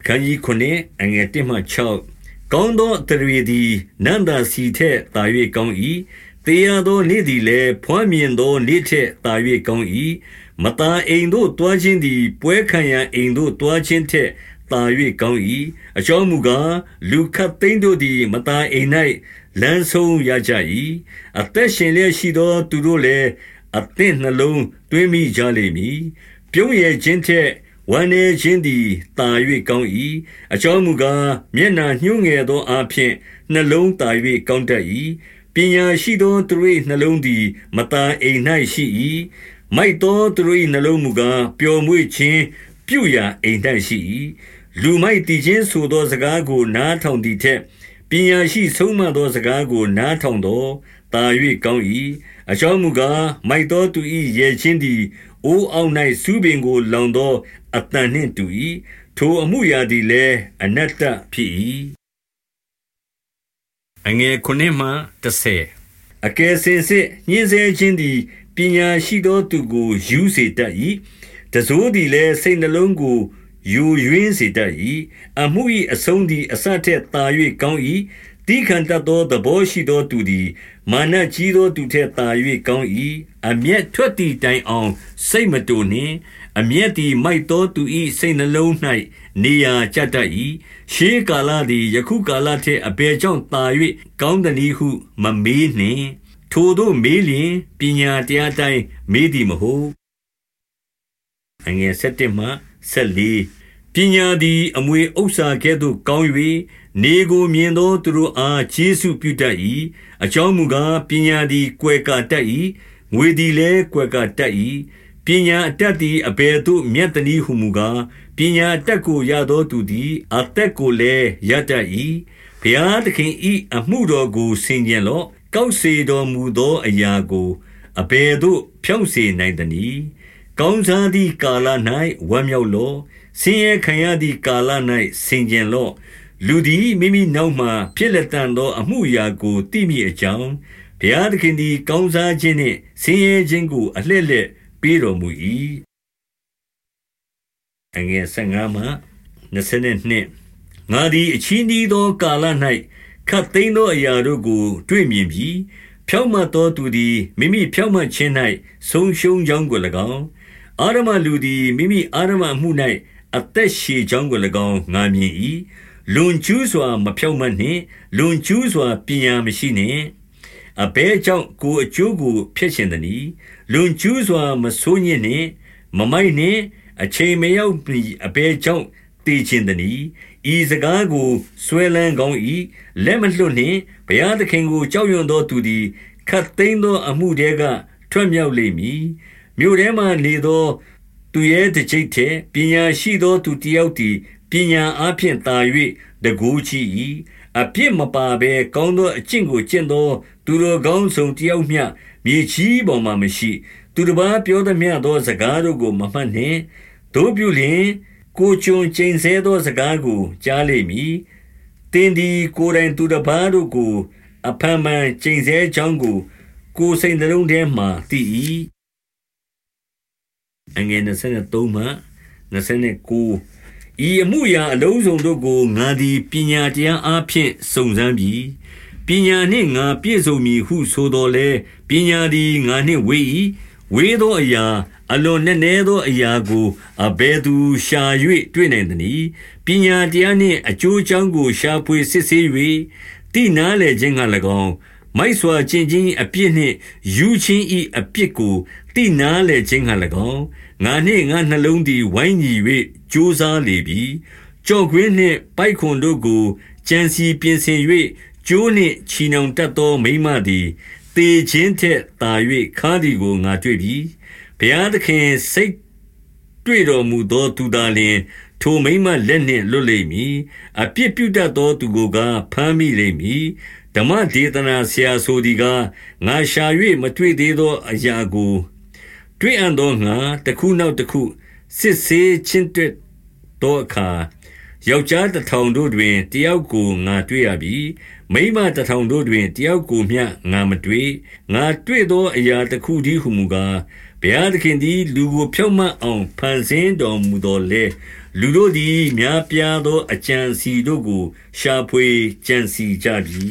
အခန်းကြီး9အငယ်1မှ6ကောင်းသောအတရေသည်နန္တာစီထက်သာ၍ကောင်း၏တေရသောနေ့သည်လည်းဖွမ်းမြင်သောနေ့ထက်သာ၍ကောင်း၏မတန်အိမ်သို့တွားခြင်းသည် ပွဲခံရန်အိမ်သို့တွားခြင်းထက်သာ၍ကောင်း၏အကြောင်းမူကားလူခတ်သိန်းတို့သည် မတန်အိမ်၌လမ်းဆုံးရကြ၏အသက်ရှင်လျက်ရှိသော သူတို့လည်းအသင့်နှလုံးသွင်းမိကြလိမ့်မည်ပြုံးရခြင်းထက် ဝမ်းနေခြင်းသည်တာ၍ကောင်း၏အကြောင်းမူကားမျက်နာညှိုးငယ်သောအဖြစ်နှလုံးတာ၍ကောင်းတတ်၏ပညာရှိသောသူ၏နှလုံးသည်မตาအိမ်၌ရှိ၏မိုက်သောသူ၏နှလုံးမူကားပျော်မွေ့ခြင်းပြုရာအိမ်၌ရှိ၏လူမိုက်တည်ခြင်းဆိုသောစကားကို နားထောင်သည်ထက်ပညာရှိဆုံးမသောစကားကိုနားထောင်သောတာ၍ကောင်း၏အကြောင်းမူကားမိုက်သောသူ၏ရဲ့ချင်းသည် အိုးအောက်၌စူးပင်ကို လောင်သောအတန်နှင့်တူ၏ထိုအမှုရာသည်လည်း အနတ္တဖြစ်၏အငယ်ခုနှစ်မှ30အကယ်စင်စစ် ညှင်းဆဲခြင်းသည် ပညာရှိသောသူကိုယူစေတတ်၏တစိုးသည်လည်း စိတ်နှလုံးကိုယူရင်းစေတတ်၏အမှု၏အဆုံးသည် အစထက်သာ၍ကောင်း၏ တိခန္တသောသဘောရှိသောသူသည် မာနကြီးသောသူထက်သာ၍ကောင်း၏အမျက်ထွက်သည့်တိုင်အောင် စိတ်မတူနှင့်အမျက်သည်မိုက်သောသူ၏စိတ်နှလုံး၌နေရာကျတတ်၏ရှေးကာလသည်ယခုကာလထက်အဘယ်ကြောင့်သာ၍ကောင်းသည်ဟုမမေးနှင့်ထိုတို့မေးလျင်ပညာတရားတိုင်းမေးသည်မဟုတ်အငယ်7မှ14 ပညာသည် အမွေဥစ္စာကဲ့သို့ ကောင်း၍နေကိုမြင်သော သူတို့အား ကျေးဇူးပြုတတ်၏အကြောင်းမူကား ပညာသည် ကွယ်ကာတတ်၏ငွေသည်လည်း ကွယ်ကာတတ်၏ပညာအတတ်သည် အဘယ်သို့ မြတ်တနည်းဟုမူကား ပညာအတတ်ကို ရသောသူသည် အသက်ကိုလည်း ရတတ်၏ဘုရားသခင်၏အမှုတော်ကို ဆင်ခြင်လော့ ကောက်စေတော်မူသောအရာကို အဘယ်သို့ ဖြောင့်စေနိုင်သနည်း ကောင်းစားသည့်ကာလ၌ဝမ်းမြောက်လော့ဆင်းရဲခံရသည့်ကာလ၌ဆင်ခြင်လော့လူသည်မိမိနောက်မှဖြစ်လက်တန်သော အမှုရာကိုသိမိအကြောင်းဘုရားသခင်သည်ကောင်းစားခြင်းနှင့်ဆင်းရဲခြင်းကို အလှည့်လှည့်ပေးတော်မူ၏အငယ်15မှ22ငါသည်အချီးနှီးသောကာလ၌ခတ်သိမ်းသောအရာတို့ကို တွေ့မြင်ပြီးဖြောင့်မတ်သောသူသည်မိမိဖြောင့်မတ်ခြင်း၌ဆုံးရှုံးကြောင်းကို၎င်း အာရမလူသည်မိမိအာရမမှု၌အသက်ရှည်ကြောင်းကို၎င်းငါမြင်၏လွန်ကျူးစွာမဖြောင့်မတ်နှင့်လွန်ကျူးစွာပညာမရှိနှင့်အဘဲကြောင့်ကိုအကျိုးကိုဖျက်ရှင်သည်လွန်ကျူးစွာမဆိုးညစ်နှင့်မမိုက်နှင့်အချိန်မရောက်မီအဘဲကြောင့်တည်ခြင်းသည်ဤစကားကိုဆွဲလန်းကောင်း၏လက်မလွတ်နှင့်ဘုရားသခင်ကိုကြောက်ရွံ့သောသူသည်ခတ်သိမ်းသောအမှုတဲကထွက်မြောက်လိမ့်မည် မြို့ထဲမှနေသောသူရဲ့တကြိတ်ထဲပညာရှိသောသူတယောက်သည်ပညာအားဖြင့်သာ၍တကူးချီ၏အပြစ်မပါဘဲကောင်းသောအကျင့်ကိုကျင့်သော သူတော်ကောင်းဆောင်တယောက်မျှမြေကြီးပေါ်မှာမရှိ သူတစ်ပါးပြောသည်မျှသော စကားတို့ကိုမမှတ်နှင့်တို့ပြုလျင်ကိုကြုံကျိန်ဆဲသောစကားကိုကြားလိမ့်မည်တင်းဒီကိုယ်တိုင်သူတစ်ပါးတို့ကို အဖန်မှန်ကျိန်ဆဲချောင်းကို ကိုယ်စိတ်နှလုံးထဲမှသိ၏ အငယ်23မှ29ဤအမှုရာအလုံးစုံတို့ကိုငါသည်ပညာတရားအားဖြင့်စုံစမ်းပြီပညာနှင့်ငါပြည့်စုံမည်ဟုဆိုတော်လဲပညာသည်ငါနှင့်ဝေး၏ဝေးသောအရာအလွန်နည်းနည်းသောအရာကိုအဘယ်သူရှာ၍တွေ့နိုင်သနည်းပညာတရားနှင့်အကျိုးအကြောင်းကိုရှာဖွေစစ်ဆေး၍တိနာလေခြင်းက၎င်း မိုက်စွာကျင့်ခြင်းအပြစ်နှင့်ယူခြင်း၏အပြစ်ကိုတိနာလေခြင်းက၎င်းငါနှင့်ငါနှလုံးသည်ဝိုင်းညီ၍ကြိုးစားလေပြီကြော့ခွင်းနှင့်ပိုက်ခွန်တို့ကိုကြံစီပြင်ဆင်၍ကျိုးနှင့်ချီနှောင်တတ်သောမိမသည်တေခြင်းထက်သာ၍ခါးသည်ကိုငါတွေ့ပြီဘုရားသခင်စိတ်တွေ့တော်မူသောသူသာလျှင်ထိုမိမလက်နှင့်လွတ်လိမ့်မည်အပြစ်ပြုတတ်သောသူကိုကဖမ်းမိလိမ့်မည် ဓမ္မဒေသနာဆရာဆိုသည်ကားငါရှာ၍မတွေ့သေးသောအရာကို တွေ့အံ့သောငါတခုနောက်တခုစစ်ဆေးချင်းတွက်သောအခါယောက်ျားတထောင်တို့တွင်တယောက်ကိုငါတွေ့ရပြီမိန်းမတထောင်တို့တွင်တယောက်ကိုမျှငါမတွေ့ငါတွေ့သောအရာတစ်ခုတည်းဟုမူကားဘုရားသခင်သည်လူကိုဖြောင့်မတ်အောင်ဖန်ဆင်းတော်မူသော်လည်း၊လူတို့သည်များပြားသောအကြံအစည်တို့ကိုရှာဖွေကြံစည်ကြပြီ